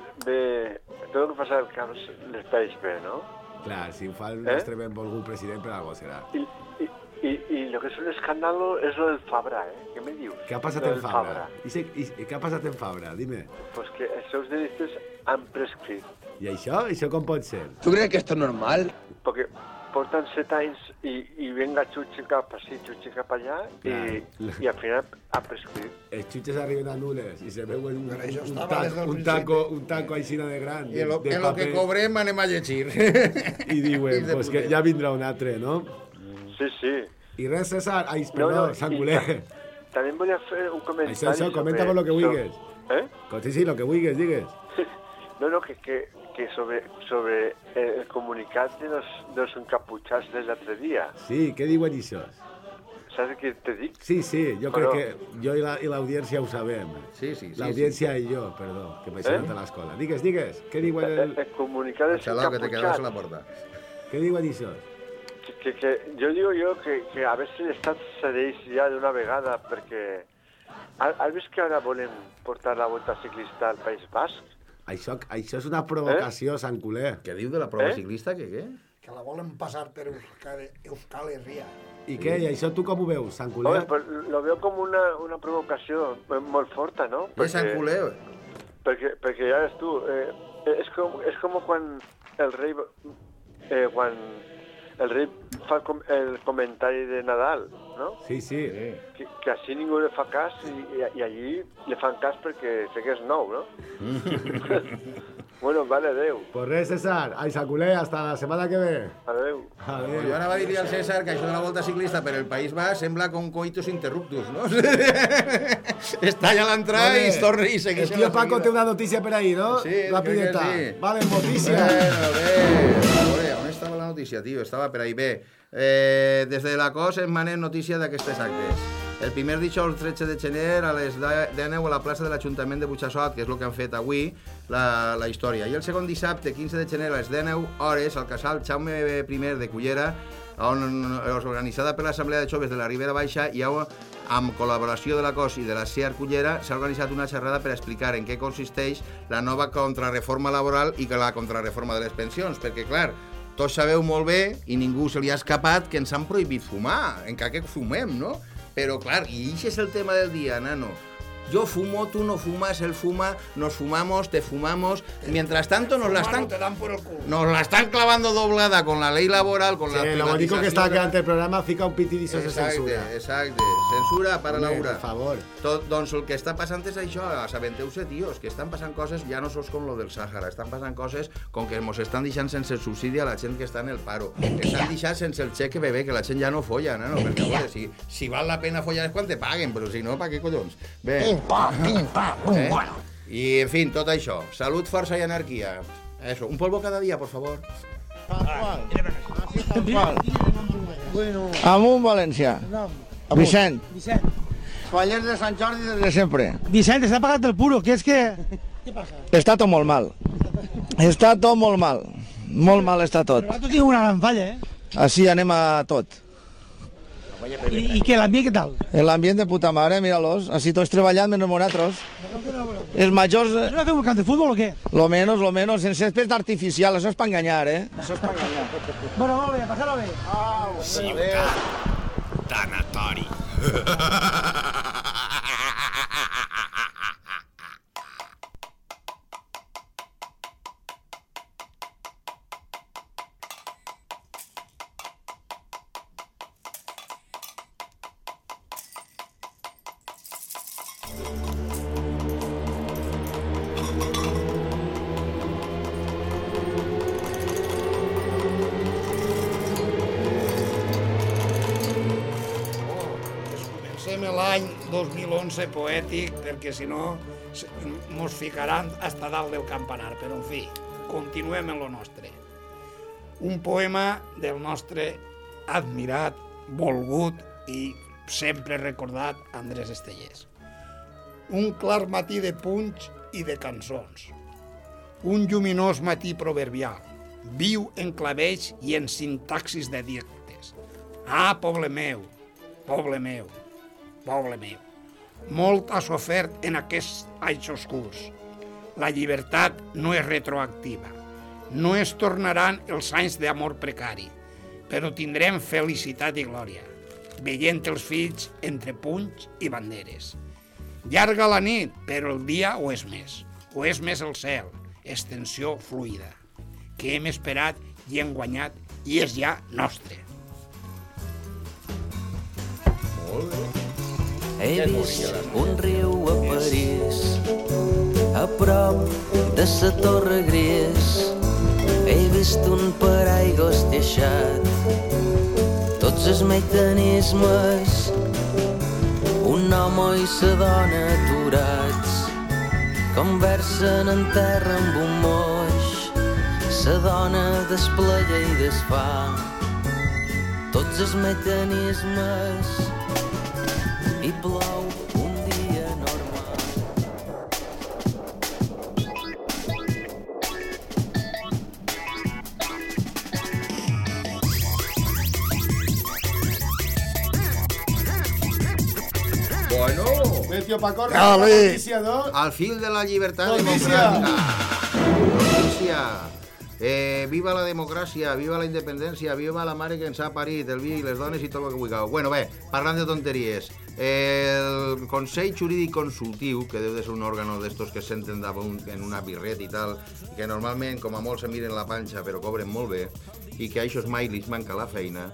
tot el que passa al camp les peix bé, no?
Clar, si ho fa el
Eh?
nostre benvolgut president, per algo serà.
Y, y, y, y lo que es un escándalo es lo del Fabra, ¿eh? ¿Qué me dius?
Què ha passat en
del
Fabra? I, se, i, i què ha passat en Fabra? Dime.
Pues que els seus delictes han prescrit.
I això? Això com pot ser?
¿Tú crees que esto es normal? Porque portan set anys i, i venga xutxe cap així, xutxe cap allà, i, i al final ha prescrit.
Els xutxes arriben a nules i se veuen un, un,
estava
tac,
des del
un, taco, un taco així de gran.
I en lo,
de
en lo que
paper,
cobrem anem a llegir.
I diuen, [laughs]
I de
pues que
putet.
ja vindrà un altre, no?
Sí, sí.
I res, César, ai,
No,
perdó,
no,
Sant
i-
Culer.
También voy a hacer un comentario
Això, això, comenta
sobre-
lo que
sobre-
vulguis.
¿Eh?
Sí, sí, lo que vulguis, digues. [laughs]
No, no, que, que, que sobre, sobre el comunicat de los, de los encapuchats de l'altre dia.
Sí, què diuen això?
Saps què te dic?
Sí, sí, jo
Però-
crec que jo i la- i l'audiència ho sabem.
Sí, sí, sí.
L'audiència i jo, perdó, que vaig
Eh?
eh? a l'escola. Digues, digues, què diuen
El,
el...
el comunicat dels
Xaló, que te quedas a la porta.
Què diuen això?
Que, que, que jo digo jo que, que a veure si l'Estat cedeix ja d'una vegada, perquè... Has vist que ara volen portar la volta ciclista al País Basc?
Això, això és una provocació, Sant Culer.
Què diu de la prova
Eh?
ciclista? Que què?
Que la volen passar per Euskal, Euskal Herria.
I què? I això tu com ho veus, Sant
Home,
Culer?
pues lo veo com una, una provocació molt forta, no?
És Sant Culer.
Perquè, perquè ja ves tu, eh, és, com, és com quan el rei, eh, quan el rei fa el comentari de Nadal, no?
Sí, sí.
Que, que així ningú li fa cas i, i, i allí li fan cas perquè sé que és nou, no? [laughs] bueno, vale, adeu.
Pues res, César. Ai, Sant Culer, hasta la setmana que ve.
Adeu.
Adéu.
Jo anava a dir-li al César que això de la volta ciclista per el País va sembla com coitus interruptus, no? [laughs] Està allà a l'entrada i es torna i segueix
El tio Paco té una notícia per ahí, no?
Sí,
Rapideta.
sí.
Vale, notícia.
Bueno, bé. Veure, on estava la notícia, tio? Estava per ahí. Bé, eh, des de la COS emanem notícia d'aquestes actes. El primer dijous 13 de gener a les 10 a la plaça de l'Ajuntament de Butxassot, que és el que han fet avui, la, la història. I el segon dissabte, 15 de gener, a les 19 hores, al casal Jaume I de Cullera, on, organitzada per l'Assemblea de Joves de la Ribera Baixa i on, amb col·laboració de la COS i de la SEAR Cullera s'ha organitzat una xerrada per explicar en què consisteix la nova contrarreforma laboral i que la contrarreforma de les pensions, perquè, clar, tots sabeu molt bé, i ningú se li ha escapat, que ens han prohibit fumar, encara que fumem, no? Però, clar, i això és el tema del dia, nano. Yo fumo, tú no fumas, él fuma, nos fumamos, te fumamos. Mientras tanto nos la están,
te dan por el culo.
nos la están clavando doblada con la ley laboral, con la
Sí, lo bonito que está que ante el programa fica un pitidís de censura.
exacte. Censura para
Home,
Laura.
per favor.
Tot, doncs el que està passant és això, assabenteu-se, tios, que estan passant coses, ja no sols com lo del Sàhara, estan passant coses com que mos estan deixant sense subsidi a la gent que està en el paro. Estan deixant sense el xeque bebé, que la gent ja no folla, no? Perquè, a veure, si, si val la pena follar és quan te paguen, però si no, pa què collons? Bé.
Pam, pim, pam, pum,
Eh?
bueno.
I, en fin, tot això. Salut, força i anarquia. Eso. Un polvo cada dia, por favor.
Amunt, València. Vicent.
Vicent.
Fallers de Sant Jordi des de sempre.
Vicent, está pagando el puro, que es que... ¿Qué pasa?
Està tot molt mal. Està tot molt mal. Molt mal està tot.
Pero tú tienes una gran falla, ¿eh?
Així anem a tot.
¿Y, y qué, el ambiente qué tal?
L'ambient de puta mare, mira-los. Així tots treballant menys nosaltres. Els majors, eh,
¿No hacemos campo de fútbol o qué?
lo menos, lo menos, sense césped artificial. Això és per enganyar, eh? Això és per enganyar.
Bueno, vamos bien, pasarlo bien.
Ciutat Tanatori. [laughs]
2011 poètic, perquè si no mos ficaran hasta dalt del campanar, però en fi, continuem en lo nostre. Un poema del nostre admirat, volgut i sempre recordat Andrés Estellers. Un clar matí de punys i de cançons. Un lluminós matí proverbial, viu en clavells i en sintaxis de diactes. Ah, poble meu, poble meu, poble meu. Molt ha sofert en aquests anys oscurs. La llibertat no és retroactiva. No es tornaran els anys d'amor precari, però tindrem felicitat i glòria, veient els fills entre punys i banderes. Llarga la nit, però el dia ho és més. Ho és més el cel, extensió fluida, que hem esperat i hem guanyat i és ja nostre.
He vist un riu a París, a prop de sa torre gris. He vist un paraigos deixat, tots els mecanismes, un home i sa dona aturats, conversen en terra amb un moix, sa dona desplega i desfà, tots els mecanismes, i plou un dia normal.
Bueno.
Bé, tio Paco, no?
Al fil de la llibertat
Notícia.
democràtica. Notícia. Eh, viva la democràcia, viva la independència, viva la mare que ens ha parit, el vi i les dones i tot el que vulgueu. Bueno, bé, parlant de tonteries, el Consell Jurídic Consultiu, que deu de ser un òrgano d'estos que senten damunt en una birret i tal, que normalment, com a molt, se miren la panxa, però cobren molt bé, i que a això mai li manca la feina,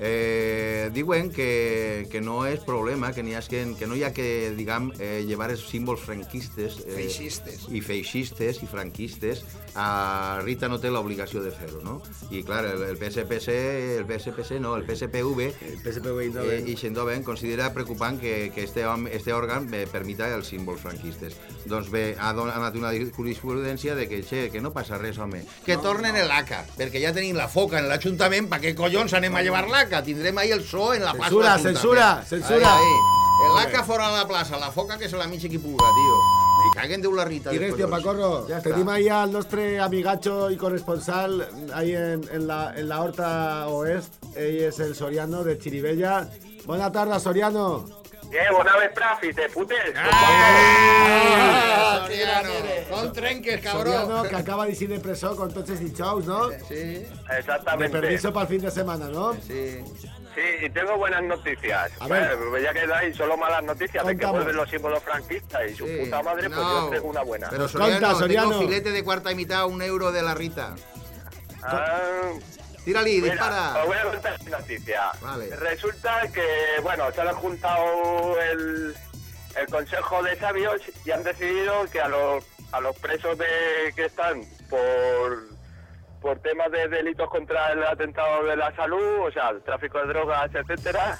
eh, diuen que, que no és problema, que, ha, que, que no hi ha que, diguem, eh, llevar els símbols franquistes eh,
Feixistes.
i feixistes i franquistes a Rita no té l'obligació de fer-ho, no? I clar, el, el PSPC, el PSPC no, el PSPV, el
PSPV
eh, i Xendoven considera preocupant que, que este, este òrgan eh, permita els símbols franquistes. Doncs bé, ha donat una jurisprudència de que, che, que no passa res, home. Que
No,
tornen l'ACA, perquè ja tenim la foca en l'Ajuntament, per què collons anem a llevar l'ACA? Tindrem ahí el so en la plaça
Censura,
l'Ajuntament.
censura, censura.
Ahí. L'ACA fora de la plaça, la foca que se la mitja qui pulga, tio. Me caguen de la Rita.
Pacorro,
Ja està.
tenim ahí al nostre amigacho y corresponsal ahí en, en, la, en la Horta Oest. Ell és el Soriano de Chiribella. Bona tarda, Soriano.
Eh, bona vesprà, fills de putes.
Ah, el trenques,
Soriano,
cabrón.
que acaba de ir de presó con tots els dijous, ¿no?
Sí.
De
Exactamente.
permiso para el fin de semana, ¿no?
Sí.
Sí, y tengo buenas noticias.
A ver.
Bueno, ya que dais solo malas noticias de que
Contamos.
vuelven los símbolos franquistas y su
Sí.
puta madre, pues
No.
yo tengo una buena.
Pero
Conta,
Soriano,
Soriano.
tengo filete de cuarta y mitad, un euro de la Rita.
Ah,
Tírale,
mira,
dispara.
Os voy a contar mi noticia.
Vale.
Resulta que, bueno, se han juntado el, el Consejo de Sabios y han decidido que a los, a los presos de, que están por, por temas de delitos contra el atentado de la salud, o sea, el tráfico de drogas, etcétera,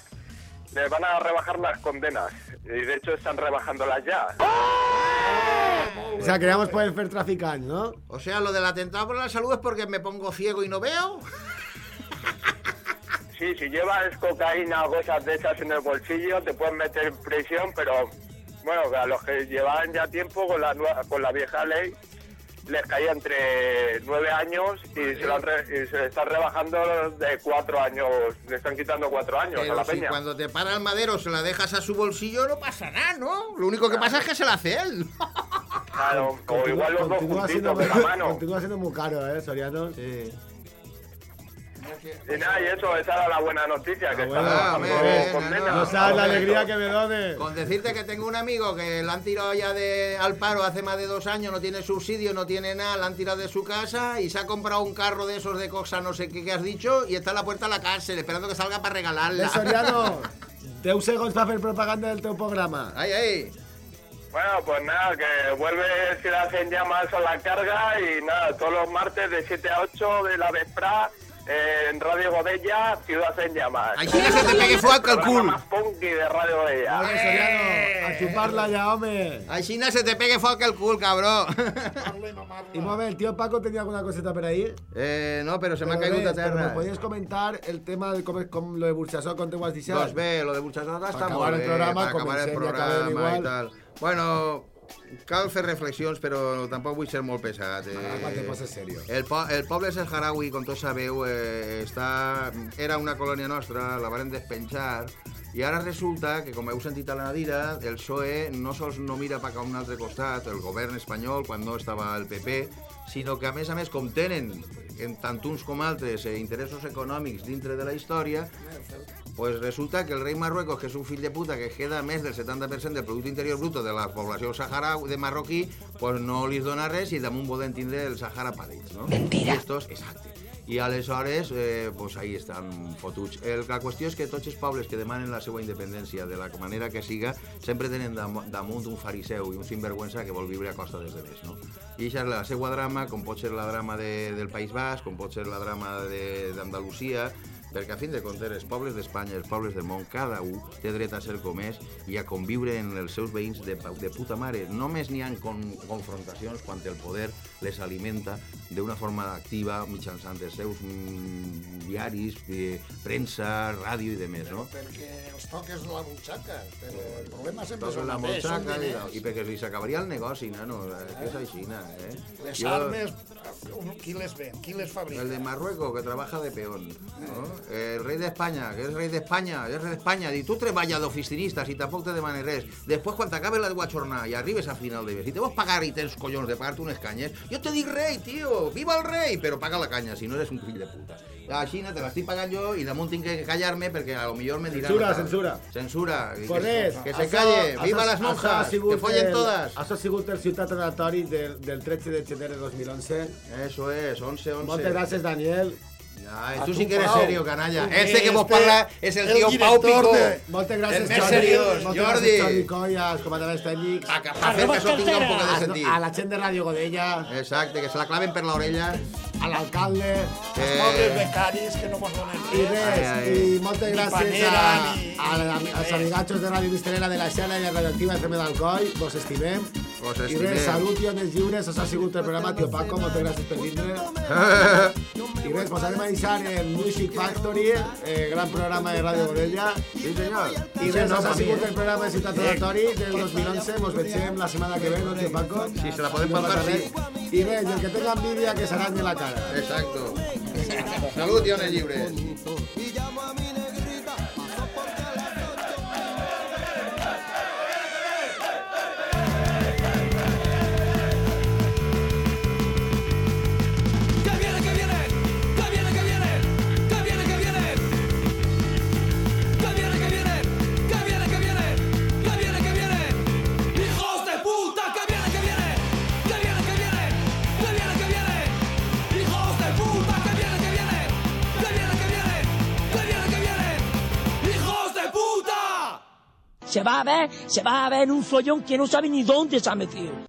les van a rebajar las condenas. Y de hecho están rebajándolas ya.
O sea, que pueden hacer traficants, ¿no?
O sea, lo del atentado por la salud es porque me pongo ciego y no veo.
Sí, si llevas cocaína o cosas de esas en el bolsillo, te pueden meter en prisión, pero bueno, a los que llevaban ya tiempo con la, con la vieja ley, les caía entre nueve años y se, lo han re- y se le están rebajando de cuatro años, le están quitando cuatro años a
Pero
la
si
peña.
cuando te para el madero se la dejas a su bolsillo, no pasa nada, ¿no? Lo único que pasa es que se la hace él.
Claro, o igual los dos
continúa
juntitos
siendo,
de la mano.
continúa siendo muy caro, ¿eh, Soriano?
Sí.
Y nada, y eso, esa era la buena noticia, que
bueno,
están
hombre,
rebajando
bien,
condenas.
No sabes la alegría que me done.
Con decirte que tengo un amigo que le han tirado ya de, al paro hace más de dos años, no tiene subsidio, no tiene nada, le han tirado de su casa y se ha comprado un carro de esos de cosa, no sé qué que has dicho, y está a la puerta de la cárcel esperando que salga para regalarla.
Eh, Soriano, 10 segons para hacer propaganda del teu programa.
¡Ay, ay!
Bueno, pues nada, que vuelve Ciudad en Llamas a la carga y nada, todos los martes de 7 a 8 de la vesprà eh, en Radio Godella, Ciudad en Llamas.
Així que se te pegue fuego al
Programa
cul.
más punky de Radio Godella.
Oye, Soriano, a chuparla ya, hombre.
Així se te pegue fuego al cul, cabrón.
Y mueve, el tío Paco tenía alguna coseta por ahí.
Eh, no, pero se me ha
Pero
caído a
pero
terra.
¿Me podías comentar el tema de cómo, cómo lo de Burchasó con Teguas Dixar?
Doncs bé, lo de Burxasota està
acabar
molt
el programa,
per acabar el programa
igual.
i tal. Bueno, cal fer reflexions, però tampoc vull ser molt pesat. Eh.
Ah, poses serio.
El, po el poble saharaui, com tots sabeu, eh, està... era una colònia nostra, la varen despenjar, i ara resulta que, com heu sentit a la Nadira, el PSOE no sols no mira cap a un altre costat, el govern espanyol, quan no estava el PP, sinó que, a més a més, com tenen en tant uns com altres eh, interessos econòmics dintre de la història, pues resulta que el rei Marruecos, que és un fill de puta que queda més del 70% del producte interior bruto de la població sahara de marroquí, pues no li dona res i damunt poden tindre el Sahara Pàl·lid, no? Mentira. I estos, exacte. I aleshores, eh, pues ahí estan fotuts. El, la qüestió és que tots els pobles que demanen la seva independència, de la manera que siga, sempre tenen dam damunt un fariseu i un sinvergüenza que vol viure a costa dels demés, no? I això és la seva drama, com pot ser la drama de, del País Basc, com pot ser la drama de- d'Andalusia, perquè a fin de comptes els pobles d'Espanya, els pobles del món, cada un té dret a ser com és i a conviure en els seus veïns de, de puta mare. Només n'hi ha con, confrontacions quan el poder les alimenta d'una forma activa mitjançant els seus mm, diaris, eh, premsa, ràdio i de més, no?
Perquè els toques la butxaca, però el problema sempre és el
la
mateix,
butxaca i,
diners.
i perquè li s'acabaria el negoci, nano, eh, que és així, eh?
Les
Jo-
armes, qui les ven? Qui les fabrica?
El de Marruecos, que trabaja de peón. ¿no? El rey de España, que es rey de España, es rey de España. Y tú treballas d'oficinista si tampoc te demanes res. Després, quan t'acabes la jornada i arribes a final de mes i te vols pagar i tens collons de pagar-te unes canyes, jo te dic rei, tio, viva el rei, però paga la canya, si no eres un fill de puta. La Xina te l'estic pagant jo i damunt tinc que callar-me perquè a lo millor me diran...
Censura, censura.
Censura.
Pues
que, que se calle,
això-
viva les
això ha
monjas, que follen
el-
todas.
Això ha sigut el ciutat anatori del, del 13 de gener de 2011.
Eso es, 11, 11.
Moltes gràcies, Daniel.
Ay,
A
tú
tu,
sí que eres
Pau.
serio, canalla.
Este-
Este que vos parla es el tío
el
Pau
director
Pico.
de- Moltes gràcies,
el més
Jordi.
seriós,
Moltes
Jordi.
gràcies, Jordi Coll, als comandaments tècnics.
Pa, pa fer que això tingui un poc de sentit.
A la gent de Ràdio Godella.
Exacte, que se la claven per l'orella.
A l'alcalde.
Els pobres becaris que no mos donen
I res,
Ai, ai.
i moltes
Ni
gràcies
panera,
a,
ni-
a, a, als amigatxos de Ràdio Misterera de la Xela i a Radioactiva FM d'Alcoi. Vos estimem.
Vos
I
estimem.
res, salut i ones lliures. Això ha sigut el programa Tio Paco. Moltes gràcies per vindre. [laughs] I res, posarem a deixar en Music Factory, eh, gran programa de Ràdio Godella.
Sí, senyor.
I res,
no,
això ha
pa mi,
sigut
eh?
el programa de Ciutat Anatori del 2011. Mos veiem la setmana que ve, no, Tio Paco?
Si se la podem
I no
palpar,
passa
sí.
res. I res, i el que tenga envidia que s'aranye la cara.
Exacto. Salut i ones
se va a ver, se va a ver en un follón que no sabe ni dónde se ha metido.